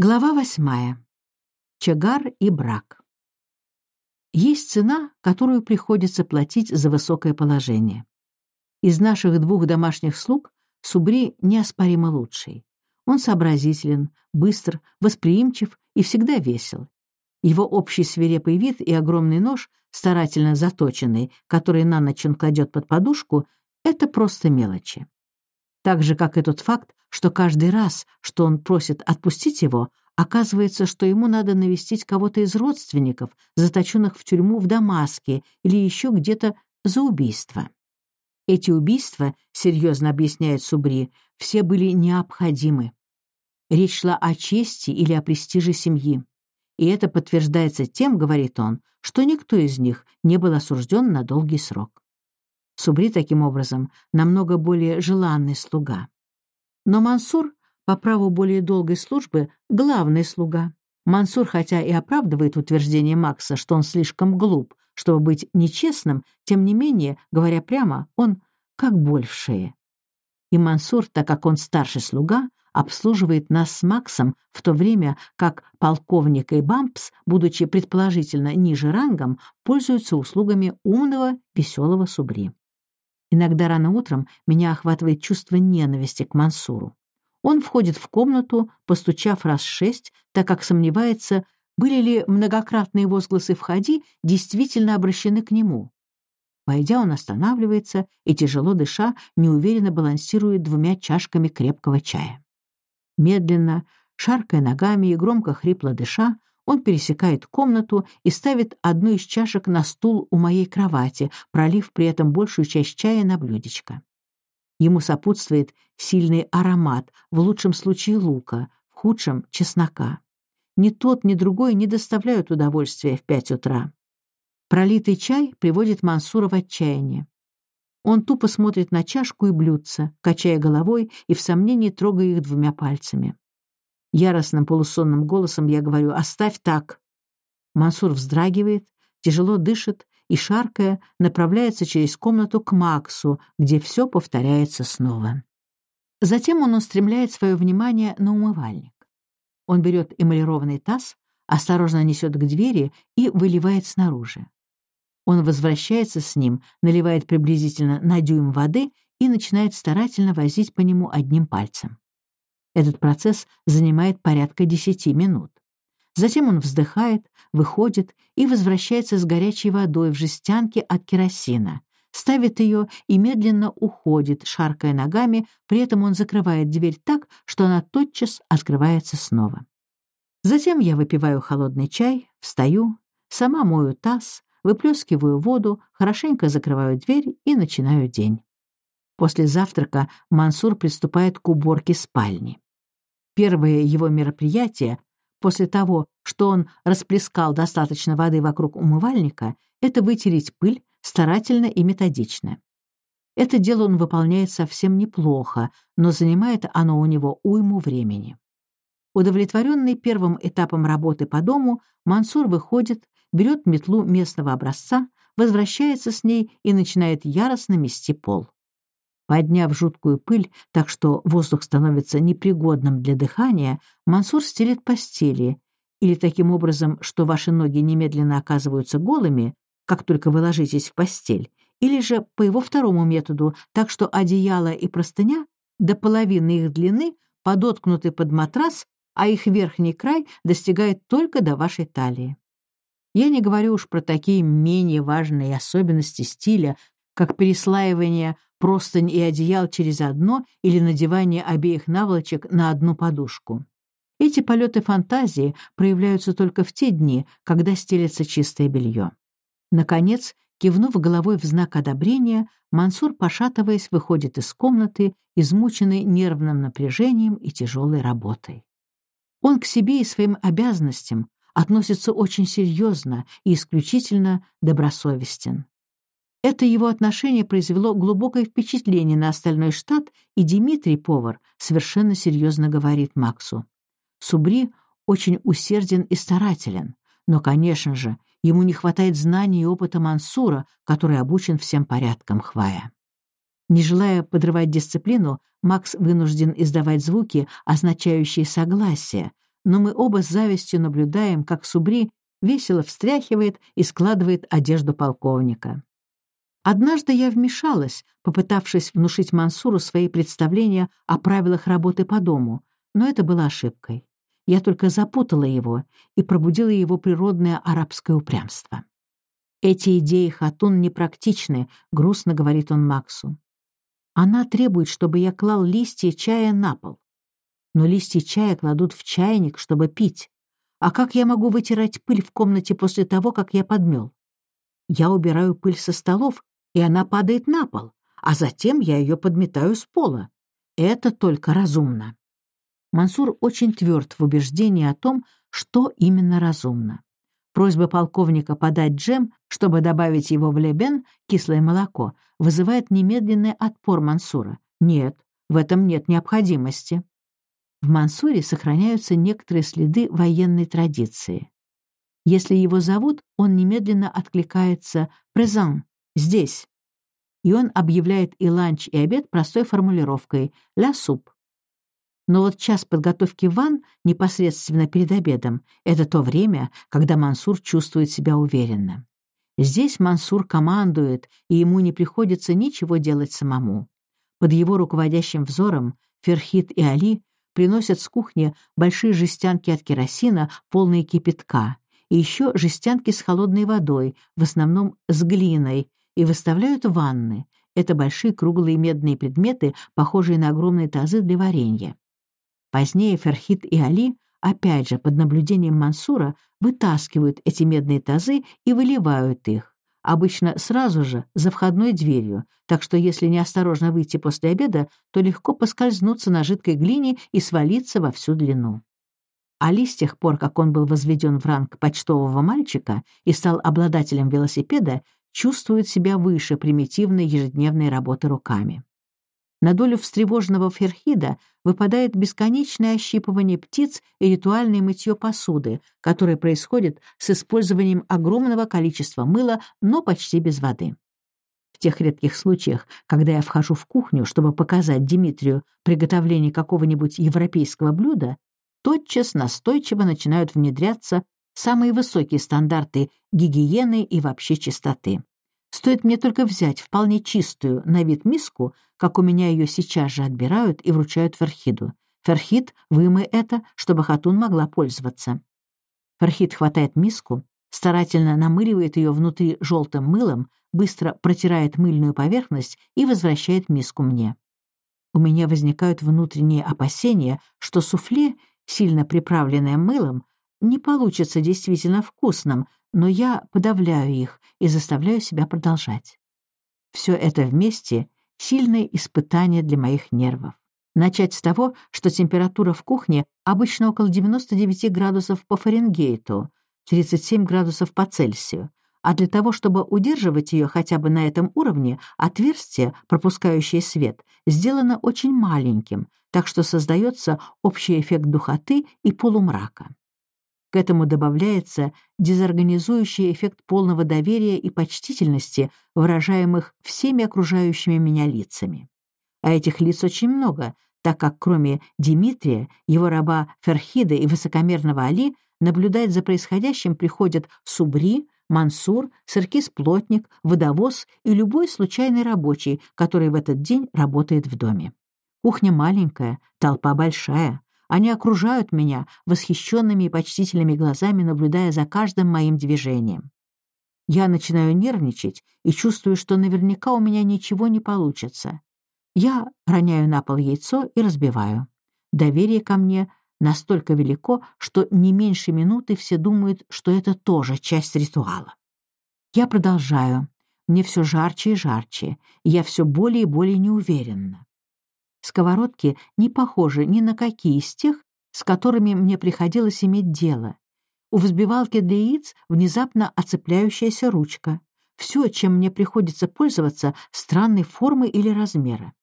Глава восьмая. Чагар и брак. Есть цена, которую приходится платить за высокое положение. Из наших двух домашних слуг Субри неоспоримо лучший. Он сообразителен, быстр, восприимчив и всегда весел. Его общий свирепый вид и огромный нож, старательно заточенный, который на ночь он кладет под подушку, — это просто мелочи. Так же, как и тот факт, что каждый раз, что он просит отпустить его, оказывается, что ему надо навестить кого-то из родственников, заточенных в тюрьму в Дамаске или еще где-то за убийство. Эти убийства, серьезно объясняет Субри, все были необходимы. Речь шла о чести или о престиже семьи. И это подтверждается тем, говорит он, что никто из них не был осужден на долгий срок. Субри, таким образом, намного более желанный слуга. Но Мансур, по праву более долгой службы, главный слуга. Мансур, хотя и оправдывает утверждение Макса, что он слишком глуп, чтобы быть нечестным, тем не менее, говоря прямо, он как боль в шее. И Мансур, так как он старший слуга, обслуживает нас с Максом, в то время как полковник и Бампс, будучи предположительно ниже рангом, пользуются услугами умного, веселого Субри. Иногда рано утром меня охватывает чувство ненависти к Мансуру. Он входит в комнату, постучав раз шесть, так как сомневается, были ли многократные возгласы «входи» действительно обращены к нему. Войдя, он останавливается и, тяжело дыша, неуверенно балансирует двумя чашками крепкого чая. Медленно, шаркая ногами и громко хрипло дыша, он пересекает комнату и ставит одну из чашек на стул у моей кровати, пролив при этом большую часть чая на блюдечко. Ему сопутствует сильный аромат, в лучшем случае лука, в худшем — чеснока. Ни тот, ни другой не доставляют удовольствия в пять утра. Пролитый чай приводит Мансура в отчаяние. Он тупо смотрит на чашку и блюдце, качая головой и в сомнении трогая их двумя пальцами. Яростным полусонным голосом я говорю «Оставь так». Мансур вздрагивает, тяжело дышит и, шаркая, направляется через комнату к Максу, где все повторяется снова. Затем он устремляет свое внимание на умывальник. Он берет эмалированный таз, осторожно несет к двери и выливает снаружи. Он возвращается с ним, наливает приблизительно на дюйм воды и начинает старательно возить по нему одним пальцем. Этот процесс занимает порядка 10 минут. Затем он вздыхает, выходит и возвращается с горячей водой в жестянке от керосина, ставит ее и медленно уходит, шаркая ногами, при этом он закрывает дверь так, что она тотчас открывается снова. Затем я выпиваю холодный чай, встаю, сама мою таз, выплескиваю воду, хорошенько закрываю дверь и начинаю день. После завтрака Мансур приступает к уборке спальни. Первое его мероприятие после того, что он расплескал достаточно воды вокруг умывальника, это вытереть пыль старательно и методично. Это дело он выполняет совсем неплохо, но занимает оно у него уйму времени. Удовлетворенный первым этапом работы по дому, Мансур выходит, берет метлу местного образца, возвращается с ней и начинает яростно мести пол. Подняв жуткую пыль, так что воздух становится непригодным для дыхания, Мансур стелит постели, или таким образом, что ваши ноги немедленно оказываются голыми, как только вы ложитесь в постель, или же по его второму методу, так что одеяло и простыня до половины их длины подоткнуты под матрас, а их верхний край достигает только до вашей талии. Я не говорю уж про такие менее важные особенности стиля, как переслаивание простынь и одеял через одно или надевание обеих наволочек на одну подушку. Эти полеты фантазии проявляются только в те дни, когда стелется чистое белье. Наконец, кивнув головой в знак одобрения, Мансур, пошатываясь, выходит из комнаты, измученный нервным напряжением и тяжелой работой. Он к себе и своим обязанностям относится очень серьезно и исключительно добросовестен. Это его отношение произвело глубокое впечатление на остальной штат, и Дмитрий, повар, совершенно серьезно говорит Максу. Субри очень усерден и старателен, но, конечно же, ему не хватает знаний и опыта Мансура, который обучен всем порядкам хвая. Не желая подрывать дисциплину, Макс вынужден издавать звуки, означающие согласие, но мы оба с завистью наблюдаем, как Субри весело встряхивает и складывает одежду полковника. Однажды я вмешалась, попытавшись внушить Мансуру свои представления о правилах работы по дому, но это было ошибкой. Я только запутала его и пробудила его природное арабское упрямство. «Эти идеи Хатун непрактичны», — грустно говорит он Максу. «Она требует, чтобы я клал листья чая на пол. Но листья чая кладут в чайник, чтобы пить. А как я могу вытирать пыль в комнате после того, как я подмел? Я убираю пыль со столов, и она падает на пол, а затем я ее подметаю с пола. Это только разумно. Мансур очень тверд в убеждении о том, что именно разумно. Просьба полковника подать джем, чтобы добавить его в лебен, кислое молоко, вызывает немедленный отпор Мансура. Нет, в этом нет необходимости. В Мансуре сохраняются некоторые следы военной традиции. Если его зовут, он немедленно откликается «презан», «здесь». И он объявляет и ланч, и обед простой формулировкой «ля суп». Но вот час подготовки ван непосредственно перед обедом — это то время, когда Мансур чувствует себя уверенно. Здесь Мансур командует, и ему не приходится ничего делать самому. Под его руководящим взором Ферхит и Али приносят с кухни большие жестянки от керосина, полные кипятка, и еще жестянки с холодной водой, в основном с глиной, и выставляют ванны. Это большие круглые медные предметы, похожие на огромные тазы для варенья. Позднее Ферхит и Али, опять же под наблюдением Мансура, вытаскивают эти медные тазы и выливают их, обычно сразу же за входной дверью, так что если неосторожно выйти после обеда, то легко поскользнуться на жидкой глине и свалиться во всю длину. Али с тех пор, как он был возведен в ранг почтового мальчика и стал обладателем велосипеда, чувствует себя выше примитивной ежедневной работы руками. На долю встревоженного Ферхида выпадает бесконечное ощипывание птиц и ритуальное мытье посуды, которое происходит с использованием огромного количества мыла, но почти без воды. В тех редких случаях, когда я вхожу в кухню, чтобы показать Дмитрию приготовление какого-нибудь европейского блюда, тотчас настойчиво начинают внедряться самые высокие стандарты гигиены и вообще чистоты. Стоит мне только взять вполне чистую на вид миску, как у меня ее сейчас же отбирают и вручают Ферхиду. Ферхид, вымой это, чтобы Хатун могла пользоваться. Ферхид хватает миску, старательно намыливает ее внутри желтым мылом, быстро протирает мыльную поверхность и возвращает миску мне. У меня возникают внутренние опасения, что суфле, сильно приправленное мылом, не получится действительно вкусным, но я подавляю их и заставляю себя продолжать. Все это вместе — сильное испытание для моих нервов. Начать с того, что температура в кухне обычно около 99 градусов по Фаренгейту, 37 градусов по Цельсию, а для того, чтобы удерживать ее хотя бы на этом уровне, отверстие, пропускающее свет, сделано очень маленьким, так что создается общий эффект духоты и полумрака. К этому добавляется дезорганизующий эффект полного доверия и почтительности, выражаемых всеми окружающими меня лицами. А этих лиц очень много, так как кроме Димитрия, его раба Ферхида и высокомерного Али, наблюдать за происходящим приходят Субри, Мансур, Сыркис-плотник, водовоз и любой случайный рабочий, который в этот день работает в доме. Кухня маленькая, толпа большая, они окружают меня восхищенными и почтительными глазами, наблюдая за каждым моим движением. Я начинаю нервничать и чувствую, что наверняка у меня ничего не получится. Я роняю на пол яйцо и разбиваю. Доверие ко мне настолько велико, что не меньше минуты все думают, что это тоже часть ритуала. Я продолжаю. Мне все жарче и жарче, я все более и более неуверенна. Сковородки не похожи ни на какие из тех, с которыми мне приходилось иметь дело. У взбивалки для яиц внезапно оцепляющаяся ручка. Все, чем мне приходится пользоваться, странной формы или размера.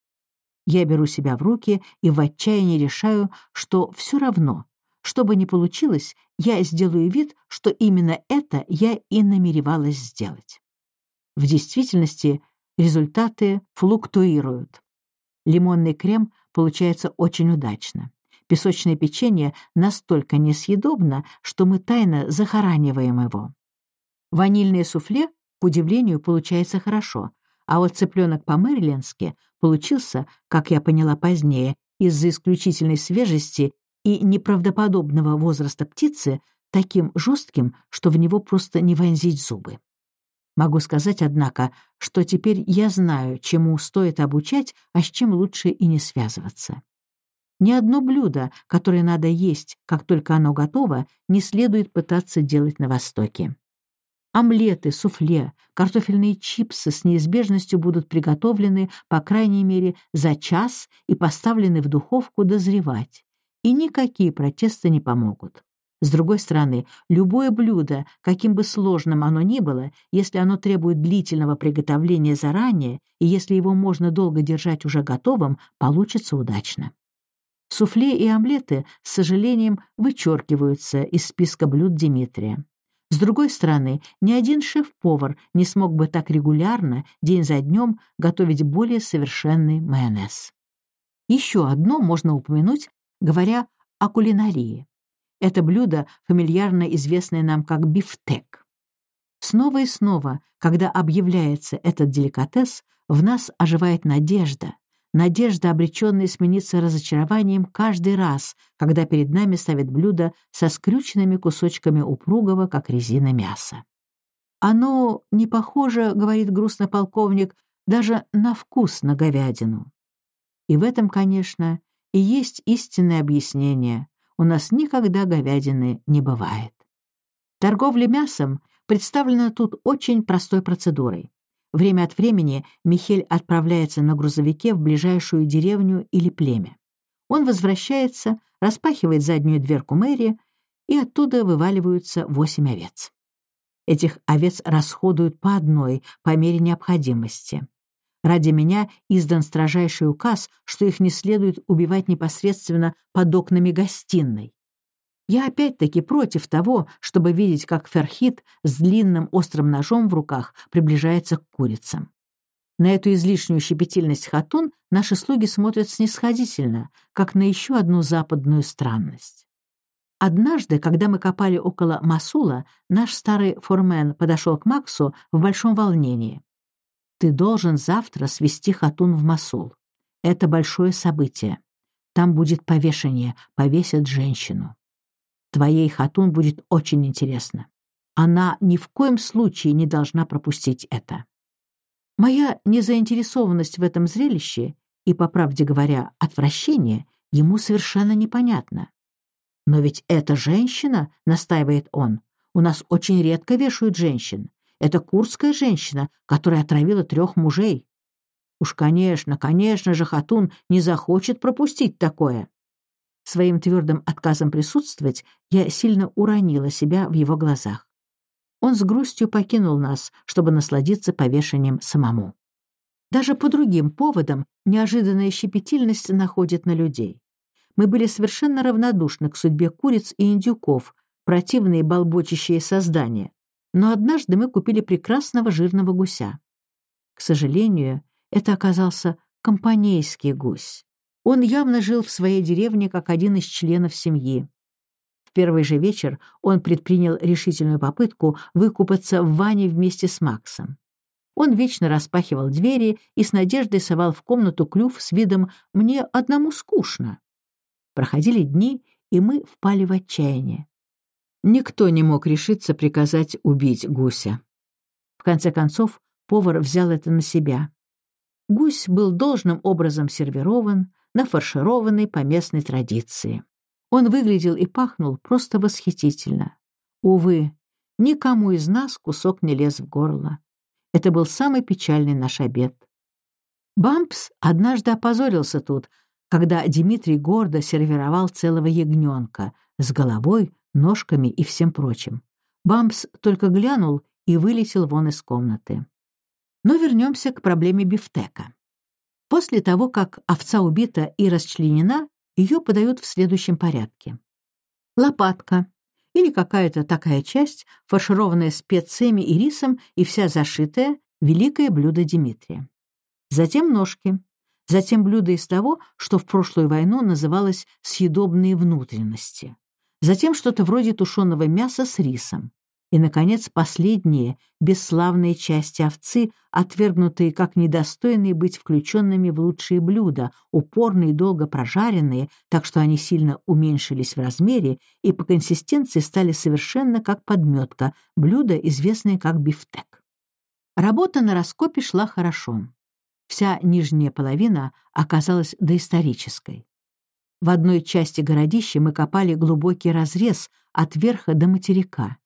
Я беру себя в руки и в отчаянии решаю, что все равно, что бы ни получилось, я сделаю вид, что именно это я и намеревалась сделать. В действительности результаты флуктуируют. Лимонный крем получается очень удачно. Песочное печенье настолько несъедобно, что мы тайно захораниваем его. Ванильное суфле, к удивлению, получается хорошо, а вот цыпленок по-мэрилендски получился, как я поняла позднее, из-за исключительной свежести и неправдоподобного возраста птицы, таким жестким, что в него просто не вонзить зубы. Могу сказать, однако, что теперь я знаю, чему стоит обучать, а с чем лучше и не связываться. Ни одно блюдо, которое надо есть, как только оно готово, не следует пытаться делать на Востоке. Омлеты, суфле, картофельные чипсы с неизбежностью будут приготовлены, по крайней мере, за час и поставлены в духовку дозревать. И никакие протесты не помогут. С другой стороны, любое блюдо, каким бы сложным оно ни было, если оно требует длительного приготовления заранее и если его можно долго держать уже готовым, получится удачно. Суфле и омлеты, с сожалением, вычеркиваются из списка блюд Дмитрия. С другой стороны, ни один шеф-повар не смог бы так регулярно, день за днем, готовить более совершенный майонез. Еще одно можно упомянуть, говоря о кулинарии. Это блюдо, фамильярно известное нам как бифтек. Снова и снова, когда объявляется этот деликатес, в нас оживает надежда, надежда, обреченная смениться разочарованием каждый раз, когда перед нами ставят блюдо со скрюченными кусочками упругого, как резина мяса. «Оно не похоже, — говорит грустно полковник, — даже на вкус на говядину». И в этом, конечно, и есть истинное объяснение. У нас никогда говядины не бывает. Торговля мясом представлена тут очень простой процедурой. Время от времени Михель отправляется на грузовике в ближайшую деревню или племя. Он возвращается, распахивает заднюю дверку мэрии, и оттуда вываливаются восемь овец. Этих овец расходуют по одной, по мере необходимости. Ради меня издан строжайший указ, что их не следует убивать непосредственно под окнами гостиной. Я опять-таки против того, чтобы видеть, как Ферхит с длинным острым ножом в руках приближается к курицам. На эту излишнюю щепетильность хатун наши слуги смотрят снисходительно, как на еще одну западную странность. Однажды, когда мы копали около Масула, наш старый формен подошел к Максу в большом волнении. «Ты должен завтра свести хатун в Масул. Это большое событие. Там будет повешение, повесят женщину. Твоей Хатун будет очень интересно. Она ни в коем случае не должна пропустить это. Моя незаинтересованность в этом зрелище и, по правде говоря, отвращение ему совершенно непонятно. «Но ведь эта женщина», — настаивает он, — «у нас очень редко вешают женщин. Это курская женщина, которая отравила трех мужей. Уж, конечно, конечно же, Хатун не захочет пропустить такое. Своим твердым отказом присутствовать я сильно уронила себя в его глазах. Он с грустью покинул нас, чтобы насладиться повешением самому. Даже по другим поводам неожиданная щепетильность находит на людей. Мы были совершенно равнодушны к судьбе куриц и индюков, противные болбочащие создания. Но однажды мы купили прекрасного жирного гуся. К сожалению, это оказался компанейский гусь. Он явно жил в своей деревне как один из членов семьи. В первый же вечер он предпринял решительную попытку выкупаться в ванне вместе с Максом. Он вечно распахивал двери и с надеждой совал в комнату клюв с видом «мне одному скучно». Проходили дни, и мы впали в отчаяние. Никто не мог решиться приказать убить гуся. В конце концов, повар взял это на себя. Гусь был должным образом сервирован, нафаршированный по местной традиции. Он выглядел и пахнул просто восхитительно. Увы, никому из нас кусок не лез в горло. Это был самый печальный наш обед. Бампс однажды опозорился тут, когда Дмитрий гордо сервировал целого ягненка с головой, ножками и всем прочим. Бампс только глянул и вылетел вон из комнаты. Но вернемся к проблеме бифтека. После того, как овца убита и расчленена, ее подают в следующем порядке. Лопатка или какая-то такая часть, фаршированная специями и рисом и вся зашитая, великое блюдо Дмитрия. Затем ножки. затем блюдо из того, что в прошлую войну называлось «съедобные внутренности», затем что-то вроде тушеного мяса с рисом, и, наконец, последние, бесславные части овцы, отвергнутые как недостойные быть включенными в лучшие блюда, упорные и долго прожаренные, так что они сильно уменьшились в размере и по консистенции стали совершенно как подметка, блюда, известные как бифтек. Работа на раскопе шла хорошо. Вся нижняя половина оказалась доисторической. В одной части городища мы копали глубокий разрез от верха до материка.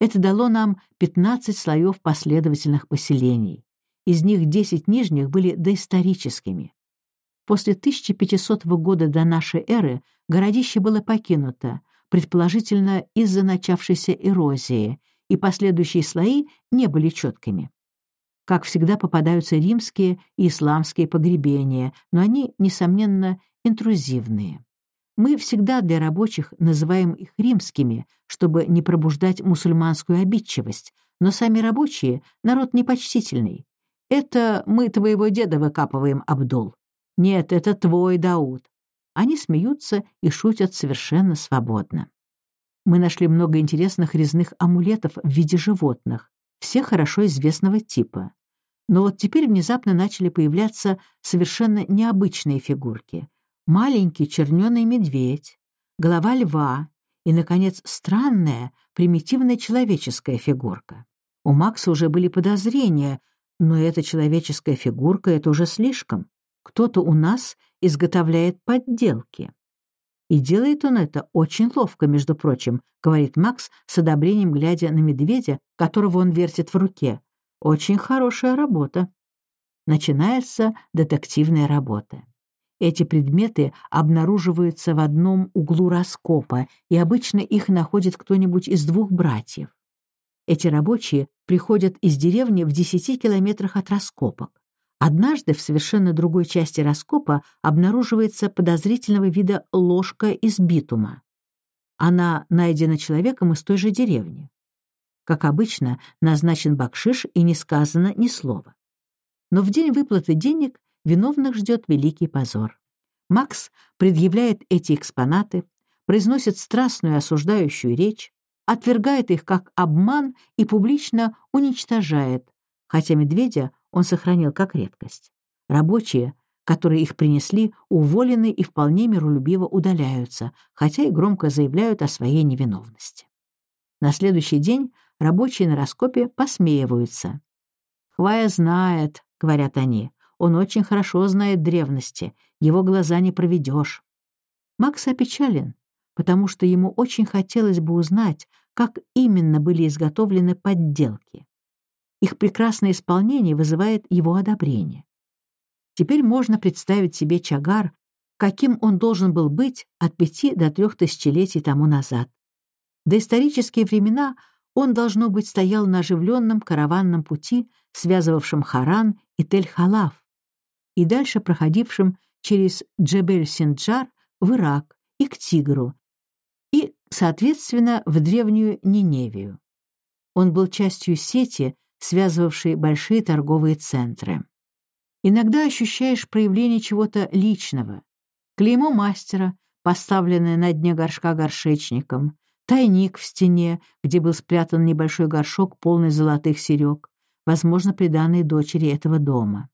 Это дало нам 15 слоев последовательных поселений. Из них 10 нижних были доисторическими. После 1500 года до нашей эры городище было покинуто, предположительно из-за начавшейся эрозии, и последующие слои не были четкими. Как всегда попадаются римские и исламские погребения, но они, несомненно, интрузивные. Мы всегда для рабочих называем их римскими, чтобы не пробуждать мусульманскую обидчивость, но сами рабочие — народ непочтительный. Это мы твоего деда выкапываем, Абдул. Нет, это твой Дауд. Они смеются и шутят совершенно свободно. Мы нашли много интересных резных амулетов в виде животных, все хорошо известного типа. Но вот теперь внезапно начали появляться совершенно необычные фигурки — маленький черненый медведь, голова льва и, наконец, странная, примитивная человеческая фигурка. У Макса уже были подозрения, но эта человеческая фигурка — это уже слишком. Кто-то у нас изготовляет подделки. И делает он это очень ловко, между прочим, говорит Макс с одобрением, глядя на медведя, которого он вертит в руке. Очень хорошая работа. Начинается детективная работа. Эти предметы обнаруживаются в одном углу раскопа, и обычно их находит кто-нибудь из двух братьев. Эти рабочие приходят из деревни в десяти километрах от раскопок. Однажды в совершенно другой части раскопа обнаруживается подозрительного вида ложка из битума. Она найдена человеком из той же деревни. Как обычно, назначен бакшиш и не сказано ни слова. Но в день выплаты денег виновных ждет великий позор. Макс предъявляет эти экспонаты, произносит страстную осуждающую речь, отвергает их как обман и публично уничтожает, хотя медведя он сохранил как редкость. Рабочие, которые их принесли, уволены и вполне миролюбиво удаляются, хотя и громко заявляют о своей невиновности. На следующий день рабочие на раскопе посмеиваются. «Хвая знает», — говорят они, он очень хорошо знает древности, его глаза не проведешь. Макс опечален, потому что ему очень хотелось бы узнать, как именно были изготовлены подделки. Их прекрасное исполнение вызывает его одобрение. Теперь можно представить себе Чагар, каким он должен был быть от пяти до трех тысячелетий тому назад. До исторические времена он, должно быть, стоял на оживленном караванном пути, связывавшем Харан и Тель-Халав, и дальше проходившим через Джебель-Синджар в Ирак и к Тигру, и, соответственно, в древнюю Ниневию. Он был частью сети, связывавшей большие торговые центры. Иногда ощущаешь проявление чего-то личного. Клеймо мастера, поставленное на дне горшка горшечником, тайник в стене, где был спрятан небольшой горшок, полный золотых серег, возможно, приданный дочери этого дома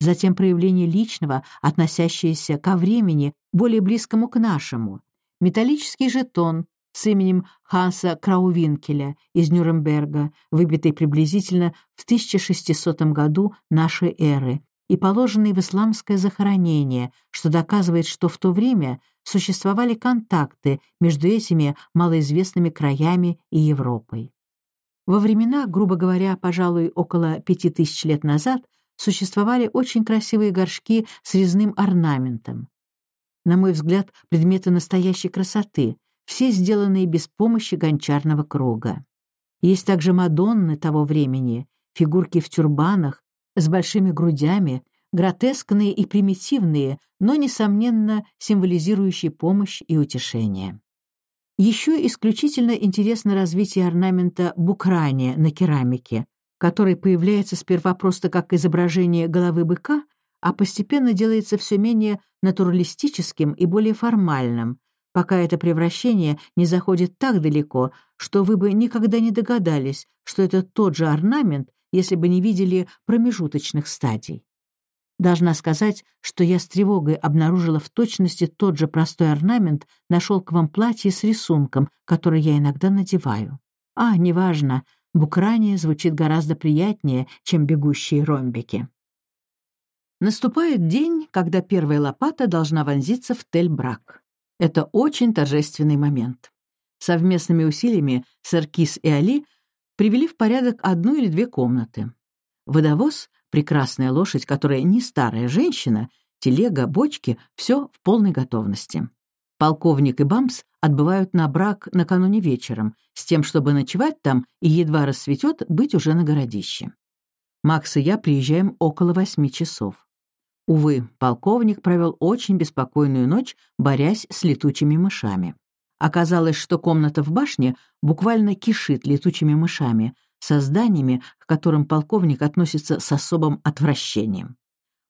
затем проявление личного, относящееся ко времени, более близкому к нашему, металлический жетон с именем Ханса Краувинкеля из Нюрнберга, выбитый приблизительно в 1600 году нашей эры, и положенный в исламское захоронение, что доказывает, что в то время существовали контакты между этими малоизвестными краями и Европой. Во времена, грубо говоря, пожалуй, около пяти тысяч лет назад, существовали очень красивые горшки с резным орнаментом. На мой взгляд, предметы настоящей красоты, все сделанные без помощи гончарного круга. Есть также Мадонны того времени, фигурки в тюрбанах, с большими грудями, гротескные и примитивные, но, несомненно, символизирующие помощь и утешение. Еще исключительно интересно развитие орнамента букрания на керамике, который появляется сперва просто как изображение головы быка, а постепенно делается все менее натуралистическим и более формальным, пока это превращение не заходит так далеко, что вы бы никогда не догадались, что это тот же орнамент, если бы не видели промежуточных стадий. Должна сказать, что я с тревогой обнаружила в точности тот же простой орнамент на шелковом платье с рисунком, который я иногда надеваю. А, неважно, букрания звучит гораздо приятнее, чем бегущие ромбики. Наступает день, когда первая лопата должна вонзиться в тель-брак. Это очень торжественный момент. Совместными усилиями Саркис и Али привели в порядок одну или две комнаты. Водовоз Прекрасная лошадь, которая не старая женщина, телега, бочки — все в полной готовности. Полковник и Бамс отбывают на брак накануне вечером, с тем, чтобы ночевать там и едва рассветет быть уже на городище. Макс и я приезжаем около восьми часов. Увы, полковник провел очень беспокойную ночь, борясь с летучими мышами. Оказалось, что комната в башне буквально кишит летучими мышами, созданиями, к которым полковник относится с особым отвращением.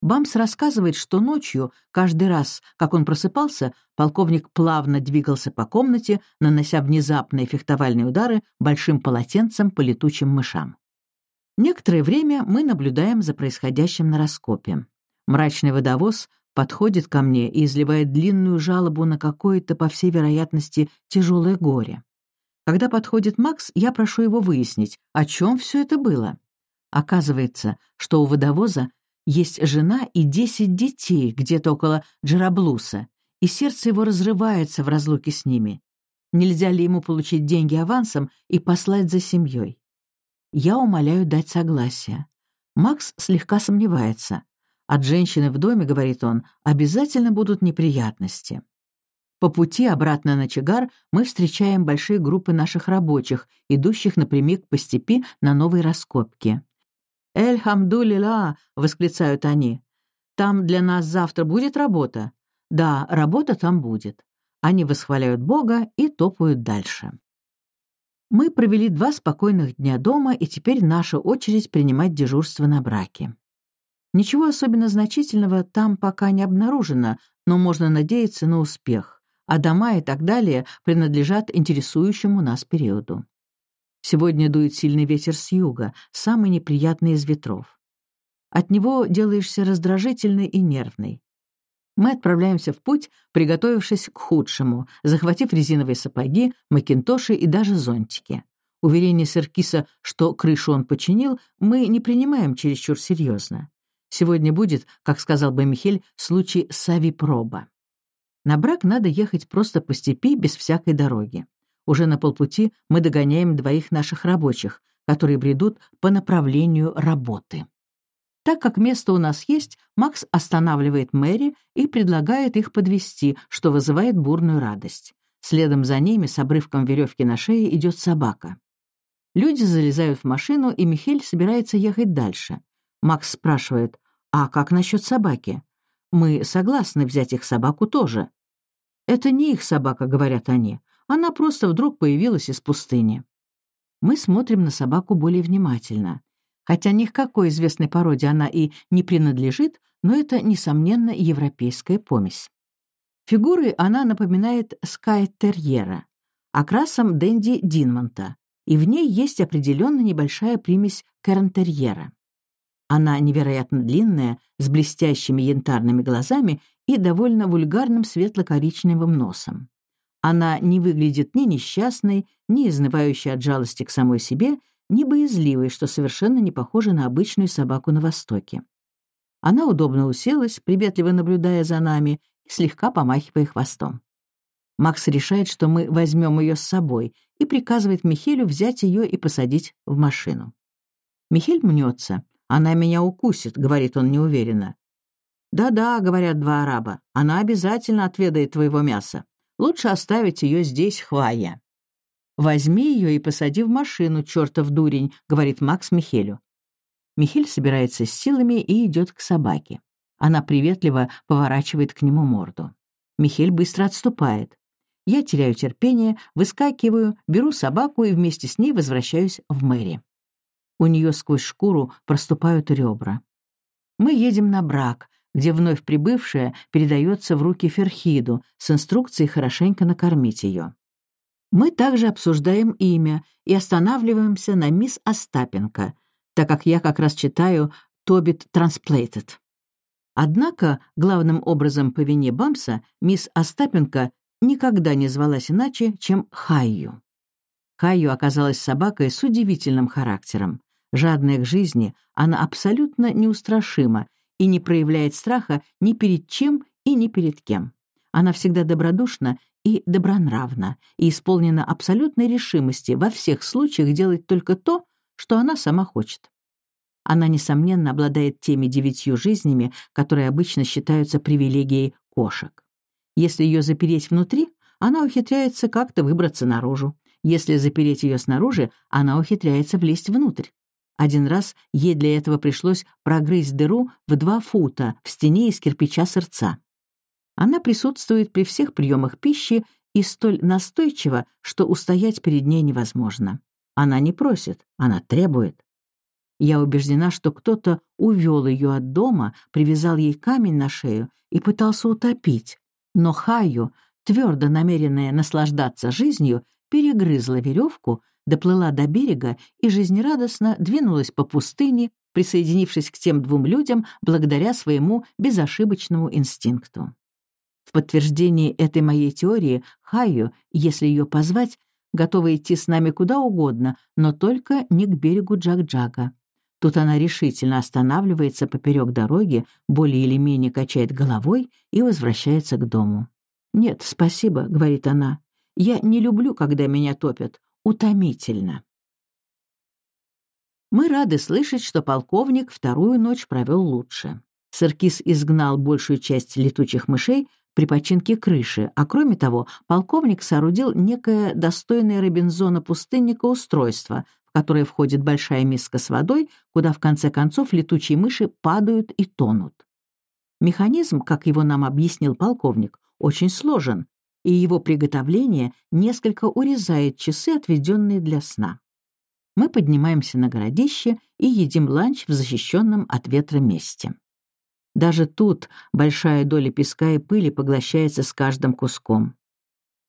Бамс рассказывает, что ночью, каждый раз, как он просыпался, полковник плавно двигался по комнате, нанося внезапные фехтовальные удары большим полотенцем по летучим мышам. Некоторое время мы наблюдаем за происходящим на раскопе. Мрачный водовоз подходит ко мне и изливает длинную жалобу на какое-то, по всей вероятности, тяжелое горе. Когда подходит Макс, я прошу его выяснить, о чем все это было. Оказывается, что у водовоза есть жена и десять детей где-то около Джераблуса, и сердце его разрывается в разлуке с ними. Нельзя ли ему получить деньги авансом и послать за семьей? Я умоляю дать согласие. Макс слегка сомневается. От женщины в доме, говорит он, обязательно будут неприятности. По пути обратно на Чагар мы встречаем большие группы наших рабочих, идущих напрямик по степи на новые раскопки. «Эль хамдулила!» — восклицают они. «Там для нас завтра будет работа?» «Да, работа там будет». Они восхваляют Бога и топают дальше. Мы провели два спокойных дня дома, и теперь наша очередь принимать дежурство на браке. Ничего особенно значительного там пока не обнаружено, но можно надеяться на успех а дома и так далее принадлежат интересующему нас периоду. Сегодня дует сильный ветер с юга, самый неприятный из ветров. От него делаешься раздражительный и нервный. Мы отправляемся в путь, приготовившись к худшему, захватив резиновые сапоги, макинтоши и даже зонтики. Уверение Серкиса, что крышу он починил, мы не принимаем чересчур серьезно. Сегодня будет, как сказал бы Михель, случай сави-проба. На брак надо ехать просто по степи, без всякой дороги. Уже на полпути мы догоняем двоих наших рабочих, которые бредут по направлению работы. Так как место у нас есть, Макс останавливает Мэри и предлагает их подвести, что вызывает бурную радость. Следом за ними с обрывком веревки на шее идет собака. Люди залезают в машину, и Михель собирается ехать дальше. Макс спрашивает, «А как насчет собаки?» Мы согласны взять их собаку тоже. Это не их собака, говорят они. Она просто вдруг появилась из пустыни. Мы смотрим на собаку более внимательно. Хотя ни к какой известной породе она и не принадлежит, но это, несомненно, европейская помесь. Фигурой она напоминает скай-терьера, окрасом Дэнди Динмонта, и в ней есть определенно небольшая примесь кернтерьера. Она невероятно длинная, с блестящими янтарными глазами и довольно вульгарным светло-коричневым носом. Она не выглядит ни несчастной, ни изнывающей от жалости к самой себе, ни боязливой, что совершенно не похоже на обычную собаку на Востоке. Она удобно уселась, приветливо наблюдая за нами и слегка помахивая хвостом. Макс решает, что мы возьмем ее с собой, и приказывает Михелю взять ее и посадить в машину. Михель мнется. «Она меня укусит», — говорит он неуверенно. «Да-да», — говорят два араба, — «она обязательно отведает твоего мяса. Лучше оставить ее здесь, хвая». «Возьми ее и посади в машину, чертов дурень», — говорит Макс Михелю. Михель собирается с силами и идет к собаке. Она приветливо поворачивает к нему морду. Михель быстро отступает. Я теряю терпение, выскакиваю, беру собаку и вместе с ней возвращаюсь в Мэри. У нее сквозь шкуру проступают ребра. Мы едем на брак, где вновь прибывшая передается в руки Ферхиду с инструкцией хорошенько накормить ее. Мы также обсуждаем имя и останавливаемся на мисс Остапенко, так как я как раз читаю «Тобит Translated». Однако, главным образом по вине Бамса, мисс Остапенко никогда не звалась иначе, чем Хайю. Хайю оказалась собакой с удивительным характером. Жадная к жизни, она абсолютно неустрашима и не проявляет страха ни перед чем и ни перед кем. Она всегда добродушна и добронравна, и исполнена абсолютной решимости во всех случаях делать только то, что она сама хочет. Она, несомненно, обладает теми девятью жизнями, которые обычно считаются привилегией кошек. Если ее запереть внутри, она ухитряется как-то выбраться наружу. Если запереть ее снаружи, она ухитряется влезть внутрь. Один раз ей для этого пришлось прогрызть дыру в два фута в стене из кирпича сырца. Она присутствует при всех приемах пищи и столь настойчива, что устоять перед ней невозможно. Она не просит, она требует. Я убеждена, что кто-то увел ее от дома, привязал ей камень на шею и пытался утопить. Но Хаю, твердо намеренная наслаждаться жизнью, перегрызла веревку, доплыла до берега и жизнерадостно двинулась по пустыне, присоединившись к тем двум людям благодаря своему безошибочному инстинкту. В подтверждении этой моей теории Хайо, если ее позвать, готова идти с нами куда угодно, но только не к берегу Джак-Джага. Тут она решительно останавливается поперек дороги, более или менее качает головой и возвращается к дому. «Нет, спасибо», — говорит она. «Я не люблю, когда меня топят. Утомительно». Мы рады слышать, что полковник вторую ночь провел лучше. Саркис изгнал большую часть летучих мышей при починке крыши, а кроме того, полковник соорудил некое достойное Робинзона пустынника устройство, которой входит большая миска с водой, куда в конце концов летучие мыши падают и тонут. Механизм, как его нам объяснил полковник, очень сложен, и его приготовление несколько урезает часы, отведенные для сна. Мы поднимаемся на городище и едим ланч в защищенном от ветра месте. Даже тут большая доля песка и пыли поглощается с каждым куском.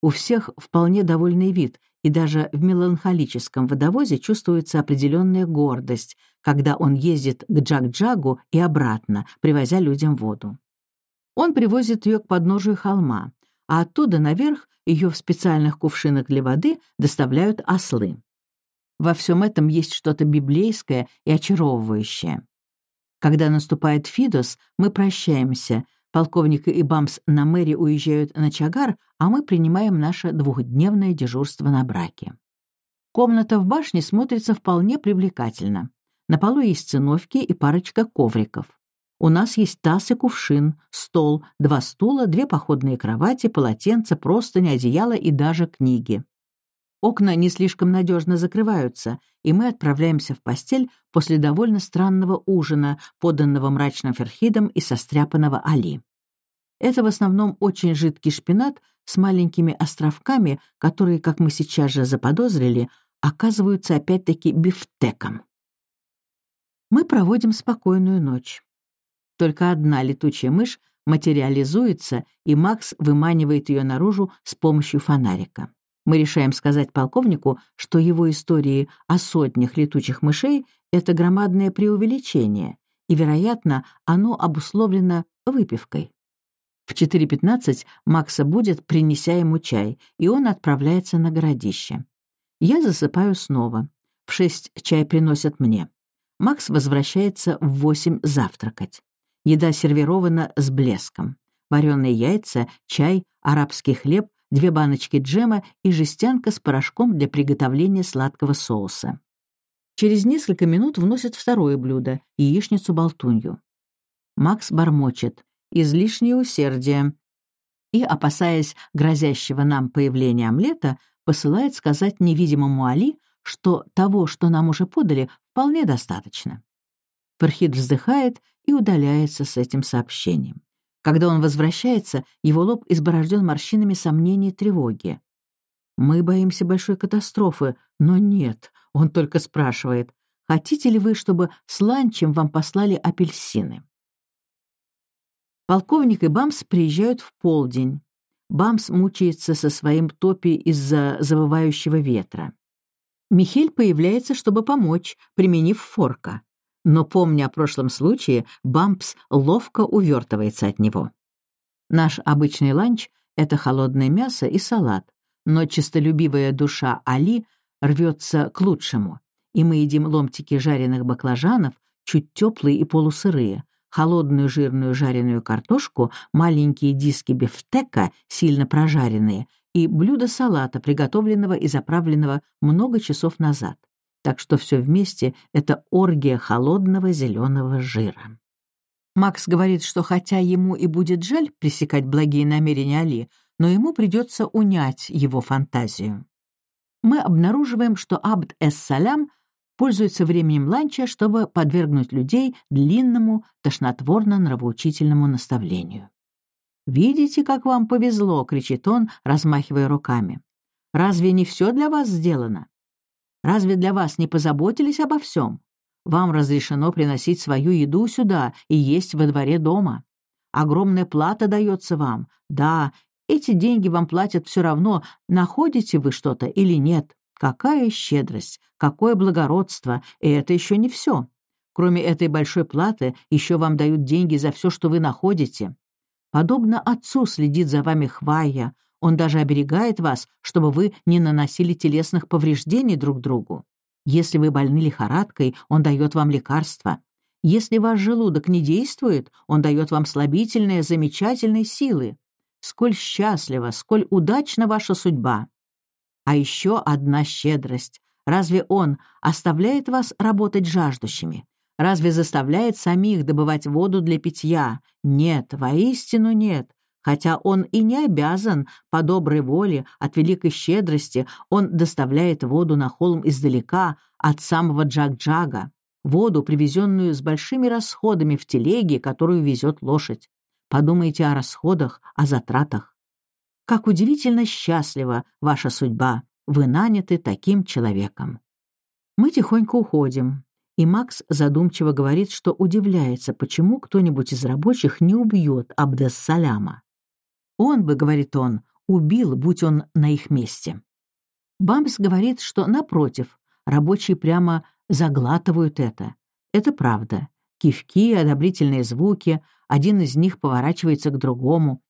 У всех вполне довольный вид, и даже в меланхолическом водовозе чувствуется определенная гордость, когда он ездит к Джак-Джагу и обратно, привозя людям воду. Он привозит ее к подножию холма, а оттуда наверх ее в специальных кувшинах для воды доставляют ослы. Во всем этом есть что-то библейское и очаровывающее. Когда наступает Фидос, мы прощаемся, Полковник и Бамс на мэри уезжают на Чагар, а мы принимаем наше двухдневное дежурство на браке. Комната в башне смотрится вполне привлекательно. На полу есть циновки и парочка ковриков. У нас есть таз и кувшин, стол, два стула, две походные кровати, полотенца, простыни, одеяло и даже книги. Окна не слишком надежно закрываются, и мы отправляемся в постель после довольно странного ужина, поданного мрачным ферхидом и состряпанного Али. Это в основном очень жидкий шпинат с маленькими островками, которые, как мы сейчас же заподозрили, оказываются опять-таки бифтеком. Мы проводим спокойную ночь. Только одна летучая мышь материализуется, и Макс выманивает ее наружу с помощью фонарика. Мы решаем сказать полковнику, что его истории о сотнях летучих мышей — это громадное преувеличение, и, вероятно, оно обусловлено выпивкой. В 4.15 Макса будет, принеся ему чай, и он отправляется на городище. Я засыпаю снова. В шесть чай приносят мне. Макс возвращается в восемь завтракать. Еда сервирована с блеском. Вареные яйца, чай, арабский хлеб, две баночки джема и жестянка с порошком для приготовления сладкого соуса. Через несколько минут вносят второе блюдо — яичницу-болтунью. Макс бормочет «излишнее усердие» и, опасаясь грозящего нам появления омлета, посылает сказать невидимому Али, что того, что нам уже подали, вполне достаточно. Фархид вздыхает и удаляется с этим сообщением. Когда он возвращается, его лоб изборожден морщинами сомнений и тревоги. Мы боимся большой катастрофы, но нет, он только спрашивает, хотите ли вы, чтобы с ланчем вам послали апельсины? Полковник и Бамс приезжают в полдень. Бамс мучается со своим топи из-за завывающего ветра. Михель появляется, чтобы помочь, применив форка. Но, помня о прошлом случае, Бампс ловко увертывается от него. Наш обычный ланч — это холодное мясо и салат, но честолюбивая душа Али рвется к лучшему, и мы едим ломтики жареных баклажанов, чуть теплые и полусырые, холодную жирную жареную картошку, маленькие диски бифтека, сильно прожаренные, и блюдо салата, приготовленного и заправленного много часов назад. Так что все вместе — это оргия холодного зеленого жира. Макс говорит, что хотя ему и будет жаль пресекать благие намерения Али, но ему придется унять его фантазию. Мы обнаруживаем, что Абд-эс-Салям пользуется временем ланча, чтобы подвергнуть людей длинному, тошнотворно-нравоучительному наставлению. «Видите, как вам повезло!» — кричит он, размахивая руками. «Разве не все для вас сделано? Разве для вас не позаботились обо всем? Вам разрешено приносить свою еду сюда и есть во дворе дома. Огромная плата дается вам. Да, эти деньги вам платят все равно, находите вы что-то или нет. Какая щедрость, какое благородство, и это еще не все. Кроме этой большой платы, еще вам дают деньги за все, что вы находите. Подобно отцу следит за вами Хвая, он даже оберегает вас, чтобы вы не наносили телесных повреждений друг другу. Если вы больны лихорадкой, он дает вам лекарства. Если ваш желудок не действует, он дает вам слабительные, замечательные силы. Сколь счастлива, сколь удачна ваша судьба. А еще одна щедрость. Разве он оставляет вас работать жаждущими? Разве заставляет самих добывать воду для питья? Нет, воистину нет. Хотя он и не обязан, по доброй воле, от великой щедрости, он доставляет воду на холм издалека, от самого Джаг-Джага, воду, привезенную с большими расходами в телеге, которую везет лошадь. Подумайте о расходах, о затратах. Как удивительно счастлива ваша судьба. Вы наняты таким человеком. Мы тихонько уходим, и Макс задумчиво говорит, что удивляется, почему кто-нибудь из рабочих не убьет Абдес-Саляма. Он бы, говорит он, убил, будь он на их месте. Бамс говорит, что, напротив, рабочие прямо заглатывают это. Это правда. Кивки, одобрительные звуки, один из них поворачивается к другому,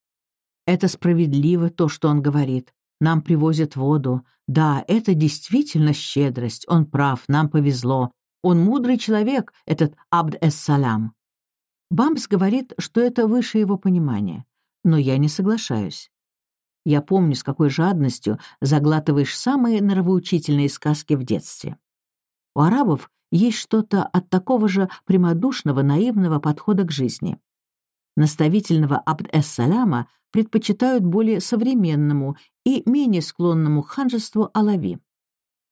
это справедливо, то, что он говорит. Нам привозят воду. Да, это действительно щедрость. Он прав, нам повезло. Он мудрый человек, этот Абд-эс-Салям. Бамс говорит, что это выше его понимания. Но я не соглашаюсь. Я помню, с какой жадностью заглатываешь самые нравоучительные сказки в детстве. У арабов есть что-то от такого же прямодушного, наивного подхода к жизни наставительного Абд-эс-Саляма предпочитают более современному и менее склонному к ханжеству Алави.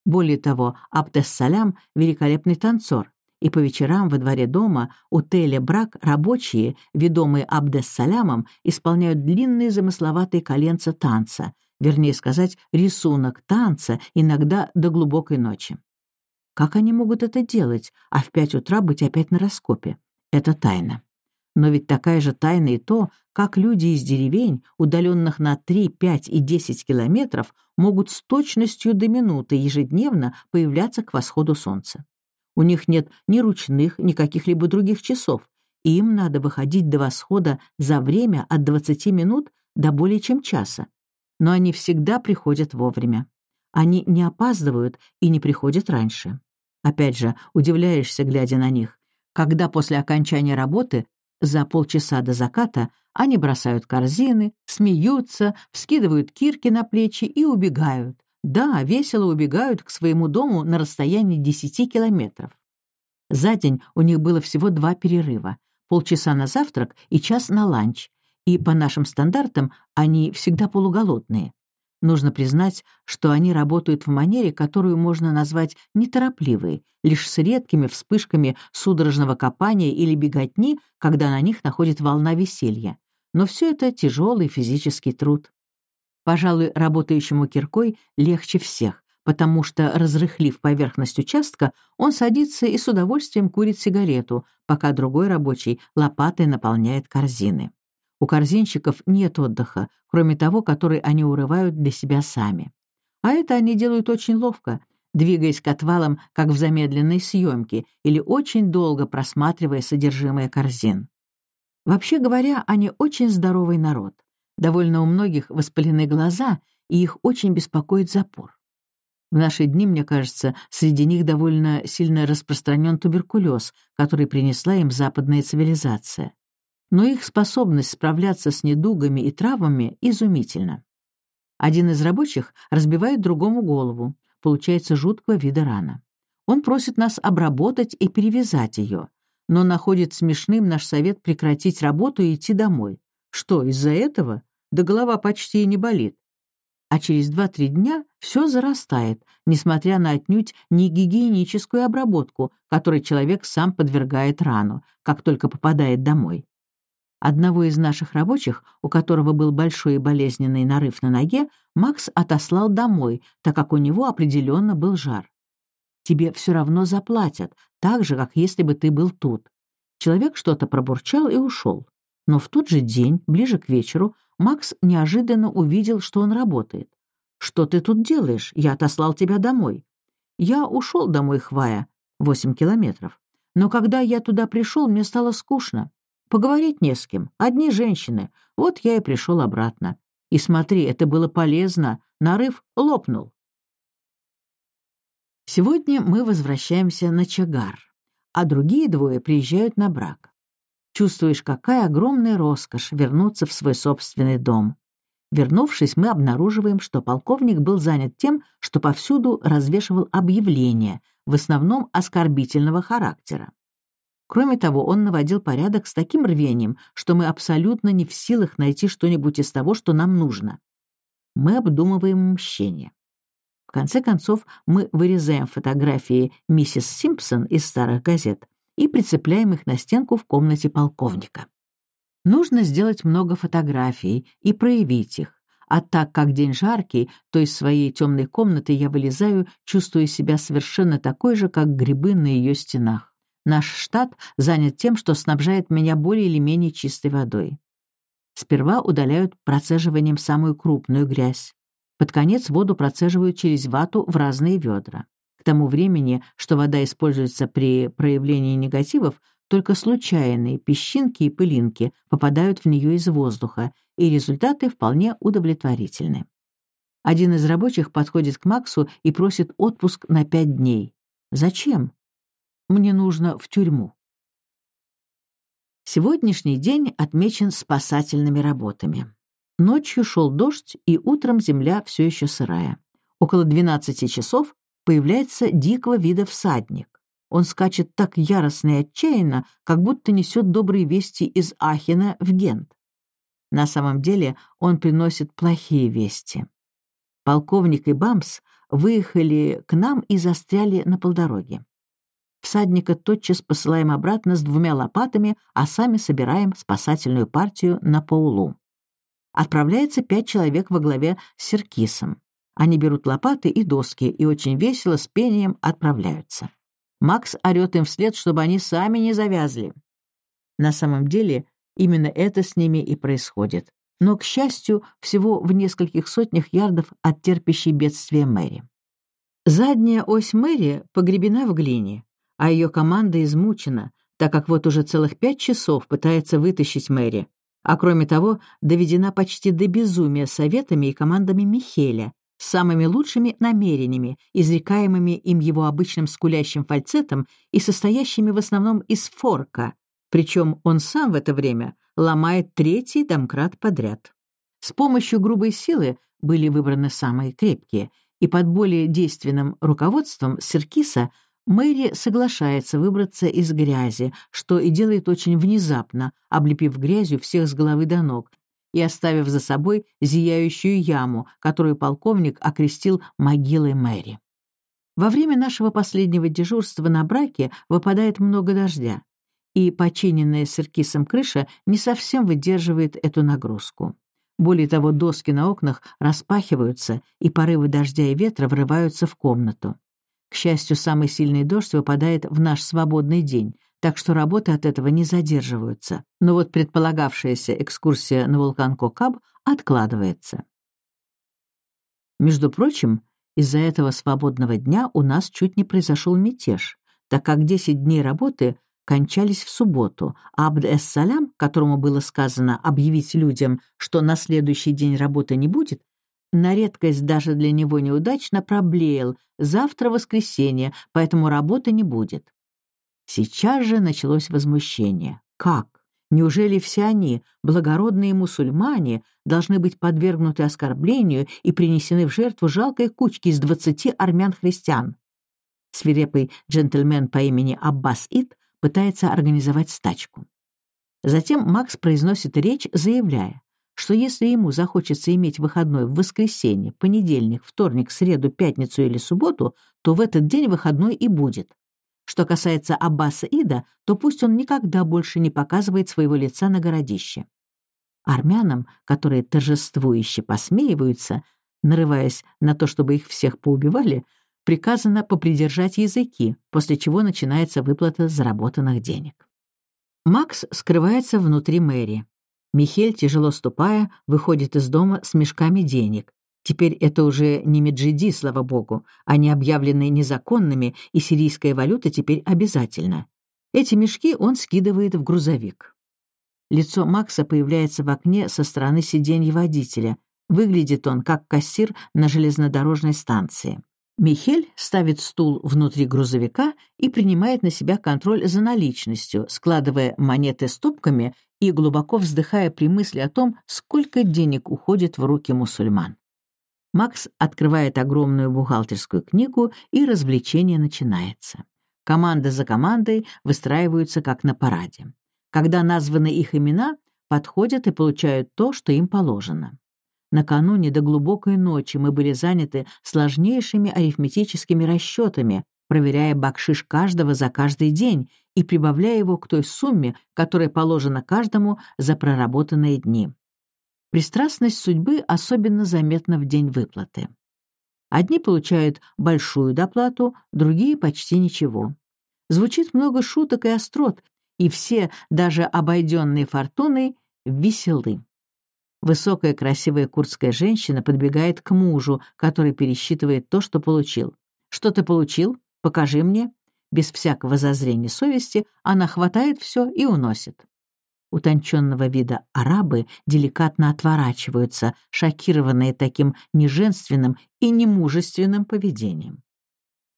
Более того, Абд-эс-Салям — великолепный танцор, и по вечерам во дворе дома у Теля Брак рабочие, ведомые Абд-эс-Салямом, исполняют длинные замысловатые коленца танца, вернее сказать, рисунок танца, иногда до глубокой ночи. Как они могут это делать, а в пять утра быть опять на раскопе? Это тайна. Но ведь такая же тайна и то, как люди из деревень, удаленных на 3, 5 и 10 километров, могут с точностью до минуты ежедневно появляться к восходу солнца. У них нет ни ручных, ни каких-либо других часов, и им надо выходить до восхода за время от 20 минут до более чем часа. Но они всегда приходят вовремя. Они не опаздывают и не приходят раньше. Опять же, удивляешься, глядя на них, когда после окончания работы за полчаса до заката они бросают корзины, смеются, вскидывают кирки на плечи и убегают. Да, весело убегают к своему дому на расстоянии 10 километров. За день у них было всего два перерыва — полчаса на завтрак и час на ланч, и по нашим стандартам они всегда полуголодные. Нужно признать, что они работают в манере, которую можно назвать неторопливой, лишь с редкими вспышками судорожного копания или беготни, когда на них находит волна веселья. Но все это тяжелый физический труд. Пожалуй, работающему киркой легче всех, потому что, разрыхлив поверхность участка, он садится и с удовольствием курит сигарету, пока другой рабочий лопатой наполняет корзины. У корзинщиков нет отдыха, кроме того, который они урывают для себя сами. А это они делают очень ловко, двигаясь к отвалам, как в замедленной съемке, или очень долго просматривая содержимое корзин. Вообще говоря, они очень здоровый народ. Довольно у многих воспалены глаза, и их очень беспокоит запор. В наши дни, мне кажется, среди них довольно сильно распространен туберкулез, который принесла им западная цивилизация. Но их способность справляться с недугами и травмами изумительна. Один из рабочих разбивает другому голову, получается жуткого вида рана. Он просит нас обработать и перевязать ее, но находит смешным наш совет прекратить работу и идти домой. Что, из-за этого? Да голова почти и не болит а через 2-3 дня все зарастает, несмотря на отнюдь не гигиеническую обработку, которой человек сам подвергает рану, как только попадает домой. Одного из наших рабочих, у которого был большой и болезненный нарыв на ноге, Макс отослал домой, так как у него определенно был жар. Тебе все равно заплатят, так же, как если бы ты был тут. Человек что-то пробурчал и ушел. Но в тот же день, ближе к вечеру, Макс неожиданно увидел, что он работает. «Что ты тут делаешь? Я отослал тебя домой». «Я ушел домой, Хвая, восемь километров. Но когда я туда пришел, мне стало скучно. Поговорить не с кем, одни женщины. Вот я и пришел обратно. И смотри, это было полезно, нарыв лопнул». Сегодня мы возвращаемся на Чагар, а другие двое приезжают на брак. Чувствуешь, какая огромная роскошь вернуться в свой собственный дом. Вернувшись, мы обнаруживаем, что полковник был занят тем, что повсюду развешивал объявления, в основном оскорбительного характера. Кроме того, он наводил порядок с таким рвением, что мы абсолютно не в силах найти что-нибудь из того, что нам нужно. Мы обдумываем мщение. В конце концов, мы вырезаем фотографии миссис Симпсон из старых газет, и прицепляем их на стенку в комнате полковника. Нужно сделать много фотографий и проявить их, а так как день жаркий, то из своей темной комнаты я вылезаю, чувствуя себя совершенно такой же, как грибы на ее стенах. Наш штат занят тем, что снабжает меня более или менее чистой водой. Сперва удаляют процеживанием самую крупную грязь. Под конец воду процеживают через вату в разные ведра. К тому времени, что вода используется при проявлении негативов, только случайные песчинки и пылинки попадают в нее из воздуха, и результаты вполне удовлетворительны. Один из рабочих подходит к Максу и просит отпуск на пять дней. Зачем? Мне нужно в тюрьму. Сегодняшний день отмечен спасательными работами. Ночью шел дождь, и утром земля все еще сырая. Около 12 часов появляется дикого вида всадник. Он скачет так яростно и отчаянно, как будто несет добрые вести из Ахена в Гент. На самом деле он приносит плохие вести. Полковник и Бамс выехали к нам и застряли на полдороге. Всадника тотчас посылаем обратно с двумя лопатами, а сами собираем спасательную партию на Паулу. Отправляется пять человек во главе с Серкисом. Они берут лопаты и доски и очень весело с пением отправляются. Макс орёт им вслед, чтобы они сами не завязли. На самом деле, именно это с ними и происходит. Но, к счастью, всего в нескольких сотнях ярдов от терпящей бедствия Мэри. Задняя ось Мэри погребена в глине, а ее команда измучена, так как вот уже целых пять часов пытается вытащить Мэри, а кроме того доведена почти до безумия советами и командами Михеля, с самыми лучшими намерениями, изрекаемыми им его обычным скулящим фальцетом и состоящими в основном из форка, причем он сам в это время ломает третий домкрат подряд. С помощью грубой силы были выбраны самые крепкие, и под более действенным руководством Серкиса Мэри соглашается выбраться из грязи, что и делает очень внезапно, облепив грязью всех с головы до ног, и оставив за собой зияющую яму, которую полковник окрестил могилой Мэри. Во время нашего последнего дежурства на браке выпадает много дождя, и починенная сыркисом крыша не совсем выдерживает эту нагрузку. Более того, доски на окнах распахиваются, и порывы дождя и ветра врываются в комнату. К счастью, самый сильный дождь выпадает в наш свободный день, так что работы от этого не задерживаются, но вот предполагавшаяся экскурсия на вулкан Кокаб откладывается. Между прочим, из-за этого свободного дня у нас чуть не произошел мятеж, так как 10 дней работы кончались в субботу, а Абд-эс-Салям, которому было сказано объявить людям, что на следующий день работы не будет, на редкость даже для него неудачно проблеял «завтра воскресенье, поэтому работы не будет». Сейчас же началось возмущение. Как? Неужели все они, благородные мусульмане, должны быть подвергнуты оскорблению и принесены в жертву жалкой кучке из двадцати армян-христиан? Свирепый джентльмен по имени Аббас Ид пытается организовать стачку. Затем Макс произносит речь, заявляя, что если ему захочется иметь выходной в воскресенье, понедельник, вторник, среду, пятницу или субботу, то в этот день выходной и будет. Что касается Аббаса Ида, то пусть он никогда больше не показывает своего лица на городище. Армянам, которые торжествующе посмеиваются, нарываясь на то, чтобы их всех поубивали, приказано попридержать языки, после чего начинается выплата заработанных денег. Макс скрывается внутри мэрии. Михель, тяжело ступая, выходит из дома с мешками денег. Теперь это уже не меджиди, слава богу, они объявлены незаконными, и сирийская валюта теперь обязательна. Эти мешки он скидывает в грузовик. Лицо Макса появляется в окне со стороны сиденья водителя. Выглядит он как кассир на железнодорожной станции. Михель ставит стул внутри грузовика и принимает на себя контроль за наличностью, складывая монеты стопками и глубоко вздыхая при мысли о том, сколько денег уходит в руки мусульман. Макс открывает огромную бухгалтерскую книгу, и развлечение начинается. Команда за командой выстраиваются как на параде. Когда названы их имена, подходят и получают то, что им положено. Накануне до глубокой ночи мы были заняты сложнейшими арифметическими расчетами, проверяя бакшиш каждого за каждый день и прибавляя его к той сумме, которая положена каждому за проработанные дни. Пристрастность судьбы особенно заметна в день выплаты. Одни получают большую доплату, другие — почти ничего. Звучит много шуток и острот, и все, даже обойденные фортуной, веселы. Высокая красивая курдская женщина подбегает к мужу, который пересчитывает то, что получил. «Что ты получил? Покажи мне». Без всякого зазрения совести она хватает все и уносит. Утонченного вида арабы деликатно отворачиваются, шокированные таким неженственным и немужественным поведением.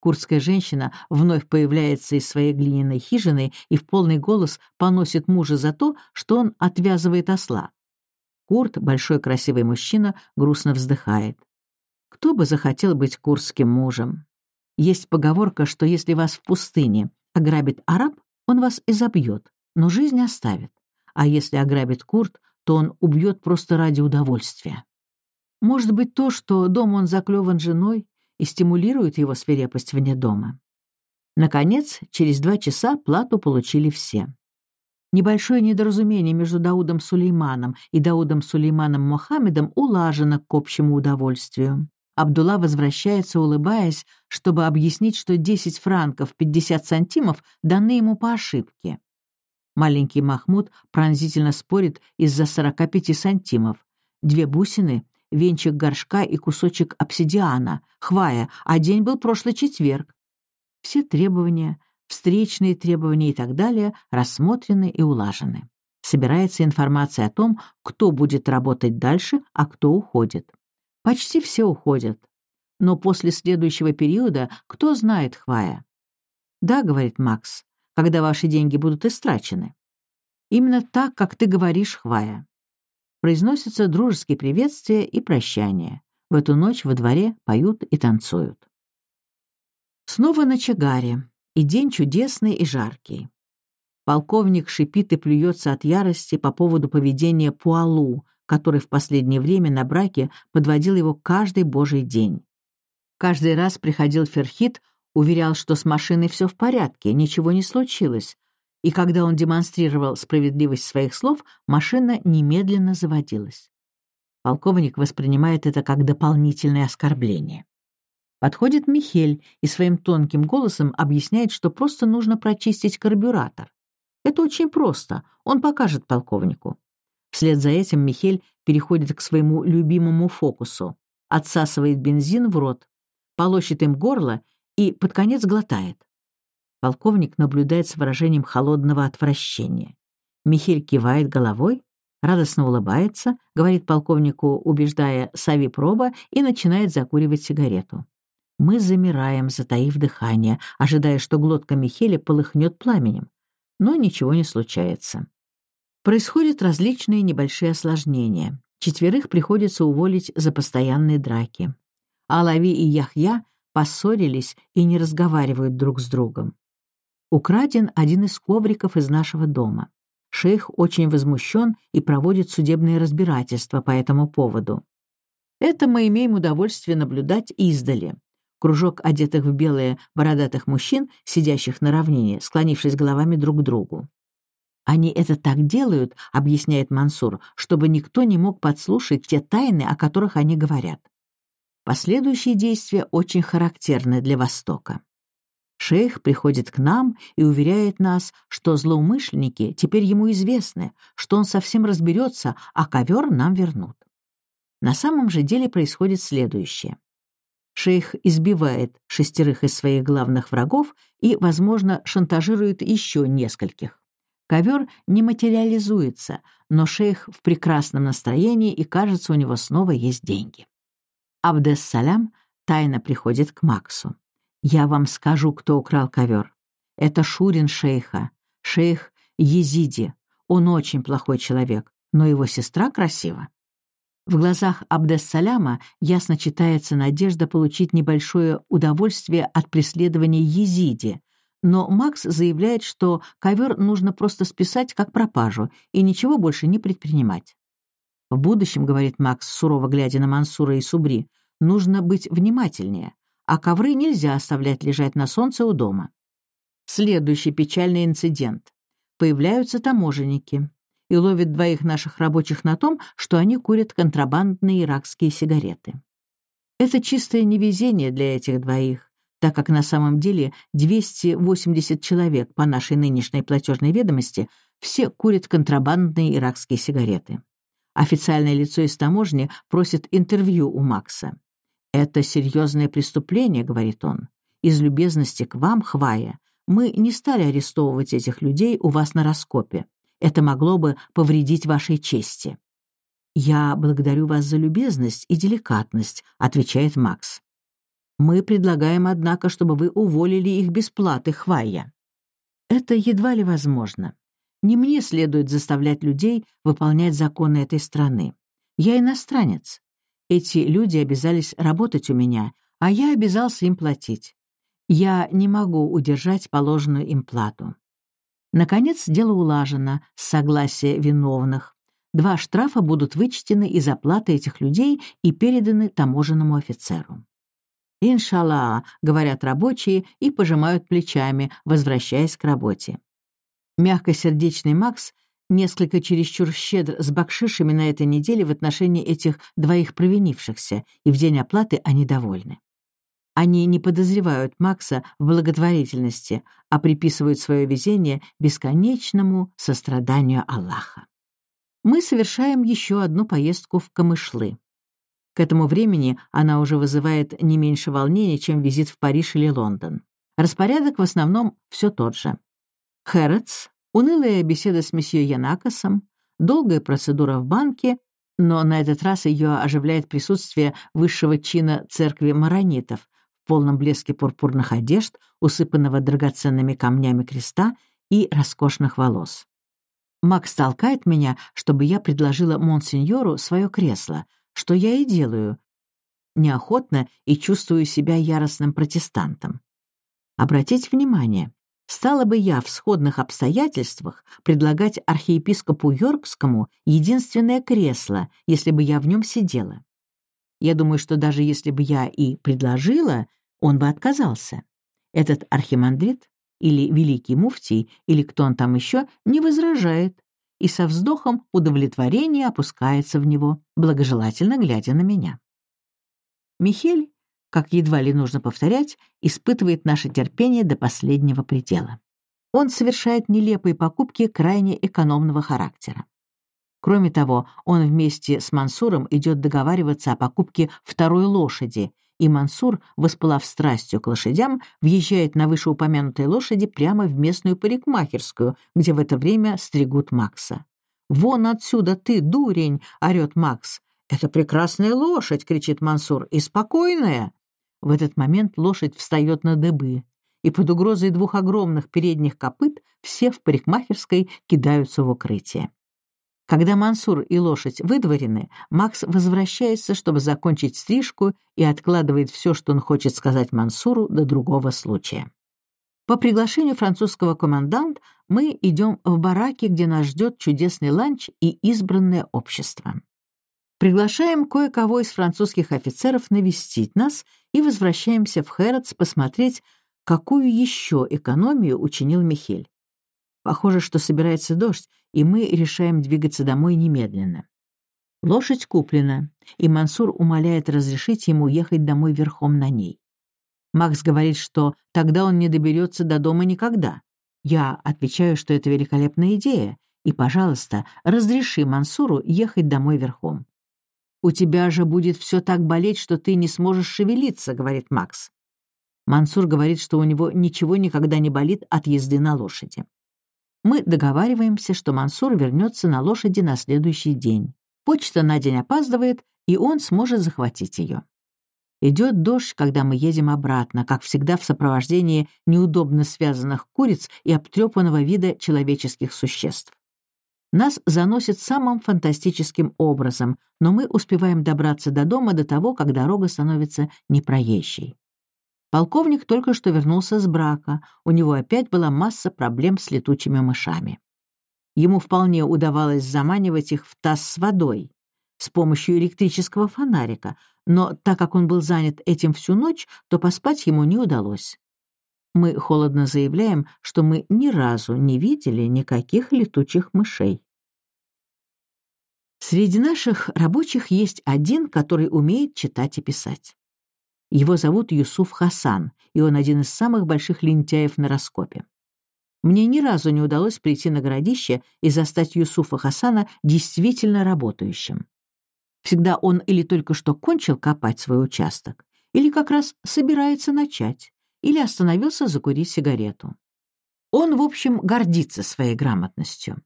Курдская женщина вновь появляется из своей глиняной хижины и в полный голос поносит мужа за то, что он отвязывает осла. Курт, большой красивый мужчина, грустно вздыхает. Кто бы захотел быть курским мужем? Есть поговорка, что если вас в пустыне ограбит араб, он вас изобьет, но жизнь оставит. А если ограбит Курт, то он убьет просто ради удовольствия. Может быть, то, что дом он заклеван женой, и стимулирует его свирепость вне дома. Наконец, через два часа плату получили все. Небольшое недоразумение между Даудом Сулейманом и Даудом Сулейманом Мохаммедом улажено к общему удовольствию. Абдулла возвращается, улыбаясь, чтобы объяснить, что 10 франков 50 сантимов даны ему по ошибке. Маленький Махмуд пронзительно спорит из-за 45 сантимов. Две бусины, венчик горшка и кусочек обсидиана, хвая, а день был прошлый четверг. Все требования, встречные требования и так далее рассмотрены и улажены. Собирается информация о том, кто будет работать дальше, а кто уходит. Почти все уходят. Но после следующего периода кто знает Хвая? «Да», — говорит Макс, — «когда ваши деньги будут истрачены». «Именно так, как ты говоришь, Хвая». Произносятся дружеские приветствия и прощания. В эту ночь во дворе поют и танцуют. Снова на Чагаре и день чудесный и жаркий. Полковник шипит и плюется от ярости по поводу поведения Пуалу, который в последнее время на браке подводил его каждый божий день. Каждый раз приходил Ферхит, уверял, что с машиной все в порядке, ничего не случилось, и когда он демонстрировал справедливость своих слов, машина немедленно заводилась. Полковник воспринимает это как дополнительное оскорбление. Подходит Михель и своим тонким голосом объясняет, что просто нужно прочистить карбюратор. Это очень просто, он покажет полковнику. Вслед за этим Михель переходит к своему любимому фокусу, отсасывает бензин в рот, полощет им горло и под конец глотает. Полковник наблюдает с выражением холодного отвращения. Михель кивает головой, радостно улыбается, говорит полковнику, убеждая «Сави проба» и начинает закуривать сигарету. Мы замираем, затаив дыхание, ожидая, что глотка Михеля полыхнет пламенем. Но ничего не случается. Происходят различные небольшие осложнения. Четверых приходится уволить за постоянные драки. Алави и Яхья поссорились и не разговаривают друг с другом. Украден один из ковриков из нашего дома. Шейх очень возмущен и проводит судебное разбирательство по этому поводу. Это мы имеем удовольствие наблюдать издали. Кружок одетых в белые бородатых мужчин, сидящих на равнине, склонившись головами друг к другу. «Они это так делают», — объясняет Мансур, «чтобы никто не мог подслушать те тайны, о которых они говорят». Последующие действия очень характерны для Востока. Шейх приходит к нам и уверяет нас, что злоумышленники теперь ему известны, что он совсем разберется, а ковер нам вернут. На самом же деле происходит следующее. Шейх избивает шестерых из своих главных врагов и, возможно, шантажирует еще нескольких. Ковер не материализуется, но шейх в прекрасном настроении и, кажется, у него снова есть деньги. Абдес-Салям тайно приходит к Максу. «Я вам скажу, кто украл ковер. Это Шурин шейха, шейх Езиди. Он очень плохой человек, но его сестра красива». В глазах Абдес-Саляма ясно читается надежда получить небольшое удовольствие от преследования Езиди, но Макс заявляет, что ковер нужно просто списать как пропажу и ничего больше не предпринимать. В будущем, говорит Макс, сурово глядя на Мансура и Субри, нужно быть внимательнее, а ковры нельзя оставлять лежать на солнце у дома. Следующий печальный инцидент. Появляются таможенники и ловят двоих наших рабочих на том, что они курят контрабандные иракские сигареты. Это чистое невезение для этих двоих, так как на самом деле 280 человек по нашей нынешней платежной ведомости все курят контрабандные иракские сигареты. Официальное лицо из таможни просит интервью у Макса. «Это серьезное преступление», — говорит он. «Из любезности к вам, Хвая, мы не стали арестовывать этих людей у вас на раскопе. Это могло бы повредить вашей чести». «Я благодарю вас за любезность и деликатность», — отвечает Макс. «Мы предлагаем, однако, чтобы вы уволили их без платы, Хвая». Это едва ли возможно. Не мне следует заставлять людей выполнять законы этой страны. Я иностранец. Эти люди обязались работать у меня, а я обязался им платить. Я не могу удержать положенную им плату. Наконец, дело улажено с согласия виновных. Два штрафа будут вычтены из оплаты этих людей и переданы таможенному офицеру. «Иншалла», — говорят рабочие и пожимают плечами, возвращаясь к работе. Мягкосердечный Макс несколько чересчур щедр с бакшишами на этой неделе в отношении этих двоих провинившихся, и в день оплаты они довольны. Они не подозревают Макса в благотворительности, а приписывают свое везение бесконечному состраданию Аллаха. Мы совершаем еще одну поездку в Камышлы. К этому времени она уже вызывает не меньше волнения, чем визит в Париж или Лондон. Распорядок в основном все тот же. Хэротс, унылая беседа с месье Янакосом, долгая процедура в банке, но на этот раз ее оживляет присутствие высшего чина церкви маронитов в полном блеске пурпурных одежд, усыпанного драгоценными камнями креста и роскошных волос. Макс толкает меня, чтобы я предложила монсеньору свое кресло, что я и делаю, неохотно и чувствую себя яростным протестантом. Обратите внимание, Стала бы я в сходных обстоятельствах предлагать архиепископу Йоркскому единственное кресло, если бы я в нем сидела. Я думаю, что даже если бы я и предложила, он бы отказался. Этот архимандрит или великий муфтий, или кто он там еще, не возражает и со вздохом удовлетворения опускается в него, благожелательно глядя на меня. Михель как едва ли нужно повторять, испытывает наше терпение до последнего предела. Он совершает нелепые покупки крайне экономного характера. Кроме того, он вместе с Мансуром идет договариваться о покупке второй лошади, и Мансур, воспылав страстью к лошадям, въезжает на вышеупомянутой лошади прямо в местную парикмахерскую, где в это время стригут Макса. «Вон отсюда ты, дурень!» — орёт Макс. «Это прекрасная лошадь!» — кричит Мансур. «И спокойная!» В этот момент лошадь встает на дыбы, и под угрозой двух огромных передних копыт все в парикмахерской кидаются в укрытие. Когда Мансур и лошадь выдворены, Макс возвращается, чтобы закончить стрижку и откладывает все, что он хочет сказать Мансуру, до другого случая. По приглашению французского команданта мы идем в бараки, где нас ждет чудесный ланч и избранное общество. Приглашаем кое-кого из французских офицеров навестить нас и возвращаемся в Хэротс посмотреть, какую еще экономию учинил Михель. Похоже, что собирается дождь, и мы решаем двигаться домой немедленно. Лошадь куплена, и Мансур умоляет разрешить ему ехать домой верхом на ней. Макс говорит, что тогда он не доберется до дома никогда. Я отвечаю, что это великолепная идея, и, пожалуйста, разреши Мансуру ехать домой верхом. «У тебя же будет все так болеть, что ты не сможешь шевелиться», — говорит Макс. Мансур говорит, что у него ничего никогда не болит от езды на лошади. Мы договариваемся, что Мансур вернется на лошади на следующий день. Почта на день опаздывает, и он сможет захватить ее. Идет дождь, когда мы едем обратно, как всегда в сопровождении неудобно связанных куриц и обтрепанного вида человеческих существ. Нас заносит самым фантастическим образом, но мы успеваем добраться до дома до того, как дорога становится непроезжей. Полковник только что вернулся с брака, у него опять была масса проблем с летучими мышами. Ему вполне удавалось заманивать их в таз с водой с помощью электрического фонарика, но так как он был занят этим всю ночь, то поспать ему не удалось. Мы холодно заявляем, что мы ни разу не видели никаких летучих мышей. Среди наших рабочих есть один, который умеет читать и писать. Его зовут Юсуф Хасан, и он один из самых больших лентяев на раскопе. Мне ни разу не удалось прийти на городище и застать Юсуфа Хасана действительно работающим. Всегда он или только что кончил копать свой участок, или как раз собирается начать, или остановился закурить сигарету. Он, в общем, гордится своей грамотностью.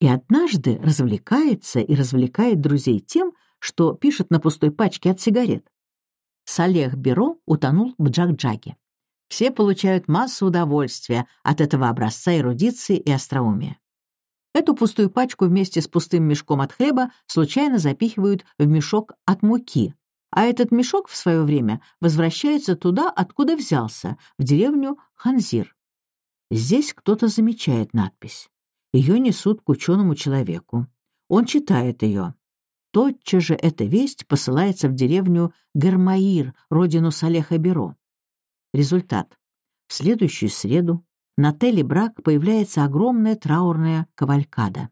И однажды развлекается и развлекает друзей тем, что пишет на пустой пачке от сигарет. Салех Беро утонул в Джак-Джаге. Все получают массу удовольствия от этого образца эрудиции и остроумия. Эту пустую пачку вместе с пустым мешком от хлеба случайно запихивают в мешок от муки, а этот мешок в свое время возвращается туда, откуда взялся, в деревню Ханзир. Здесь кто-то замечает надпись. Ее несут к ученому человеку. Он читает ее. Тотчас же эта весть посылается в деревню Гармаир, родину Салеха Беро. Результат. В следующую среду на Теле Брак появляется огромная траурная кавалькада.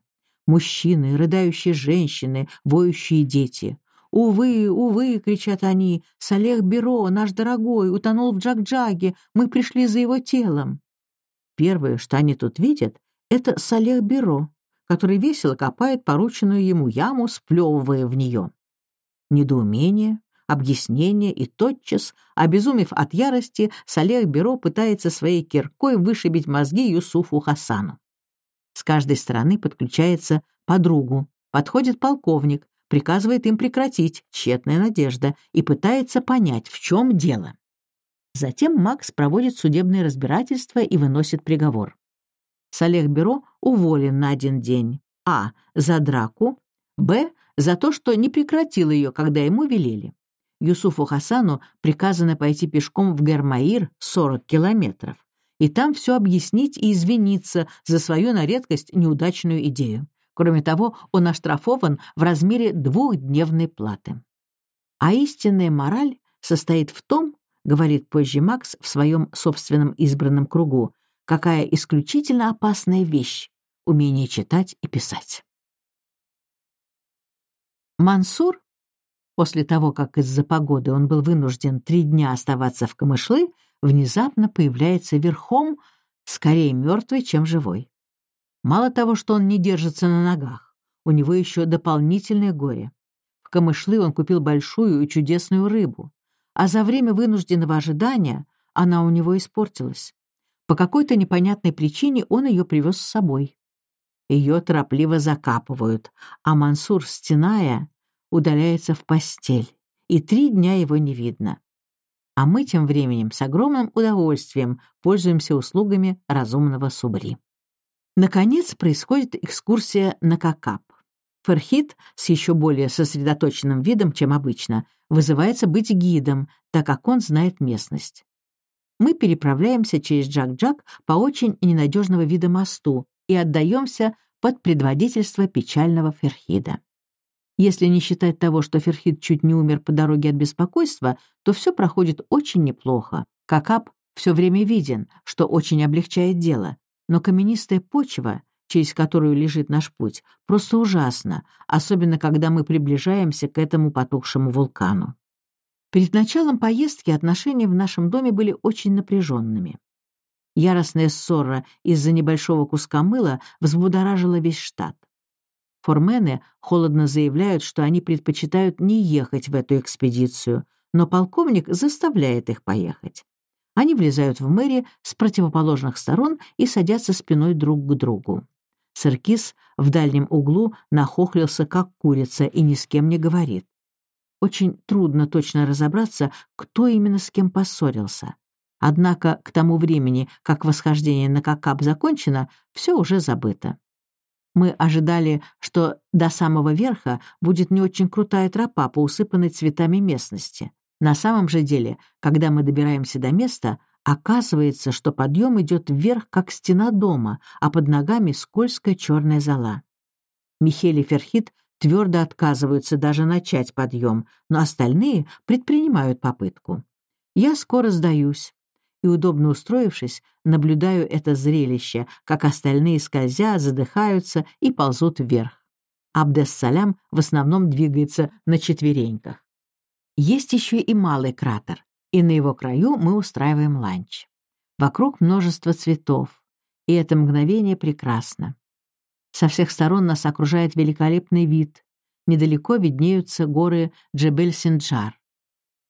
Мужчины, рыдающие женщины, воющие дети. «Увы, увы!» — кричат они. «Салех Беро, наш дорогой, утонул в Джак-Джаге, мы пришли за его телом». Первое, что они тут видят, это Салех Беро, который весело копает порученную ему яму, сплевывая в нее. Недоумение, объяснение, и тотчас, обезумев от ярости, Салех Беро пытается своей киркой вышибить мозги Юсуфу Хасану. С каждой стороны подключается подругу, подходит полковник, приказывает им прекратить, тщетная надежда, и пытается понять, в чем дело. Затем Макс проводит судебное разбирательство и выносит приговор. Салех Беро уволен на один день. А. За драку. Б. За то, что не прекратил ее, когда ему велели. Юсуфу Хасану приказано пойти пешком в Гермаир 40 километров и там все объяснить и извиниться за свою на редкость неудачную идею. Кроме того, он оштрафован в размере двухдневной платы. А истинная мораль состоит в том, говорит позже Макс в своем собственном избранном кругу, какая исключительно опасная вещь — умение читать и писать. Мансур, после того, как из-за погоды он был вынужден три дня оставаться в Камышлы, внезапно появляется верхом Скорее мертвый, чем живой. Мало того, что он не держится на ногах, у него еще дополнительное горе. В Камышлы он купил большую и чудесную рыбу, а за время вынужденного ожидания она у него испортилась. По какой-то непонятной причине он ее привез с собой. Ее торопливо закапывают, а Мансур, стеная, удаляется в постель, и три дня его не видно. А мы тем временем с огромным удовольствием пользуемся услугами разумного Субри. Наконец происходит экскурсия на Какап. Ферхит с еще более сосредоточенным видом, чем обычно, вызывается быть гидом, так как он знает местность. Мы переправляемся через Джак-Джак по очень ненадежного вида мосту и отдаемся под предводительство печального Ферхида. Если не считать того, что Ферхид чуть не умер по дороге от беспокойства, то все проходит очень неплохо. Какап все время виден, что очень облегчает дело, но каменистая почва через которую лежит наш путь, просто ужасно, особенно когда мы приближаемся к этому потухшему вулкану. Перед началом поездки отношения в нашем доме были очень напряженными. Яростная ссора из-за небольшого куска мыла взбудоражила весь штат. Формены холодно заявляют, что они предпочитают не ехать в эту экспедицию, но полковник заставляет их поехать. Они влезают в мэри с противоположных сторон и садятся спиной друг к другу. Серкис в дальнем углу нахохлился, как курица, и ни с кем не говорит. Очень трудно точно разобраться, кто именно с кем поссорился. Однако к тому времени, как восхождение на Какап закончено, все уже забыто. Мы ожидали, что до самого верха будет не очень крутая тропа по усыпанной цветами местности. На самом же деле, когда мы добираемся до места, Оказывается, что подъем идет вверх, как стена дома, а под ногами скользкая черная зола. Михель и Ферхит твердо отказываются даже начать подъем, но остальные предпринимают попытку. Я скоро сдаюсь и, удобно устроившись, наблюдаю это зрелище, как остальные скользя, задыхаются и ползут вверх. Абдес-Салям в основном двигается на четвереньках. Есть еще и малый кратер, и на его краю мы устраиваем ланч. Вокруг множество цветов, и это мгновение прекрасно. Со всех сторон нас окружает великолепный вид. Недалеко виднеются горы Джебель-Синджар.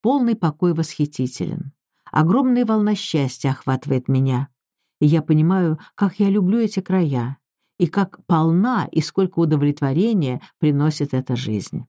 Полный покой восхитителен. Огромная волна счастья охватывает меня. И я понимаю, как я люблю эти края, и как полна и сколько удовлетворения приносит эта жизнь.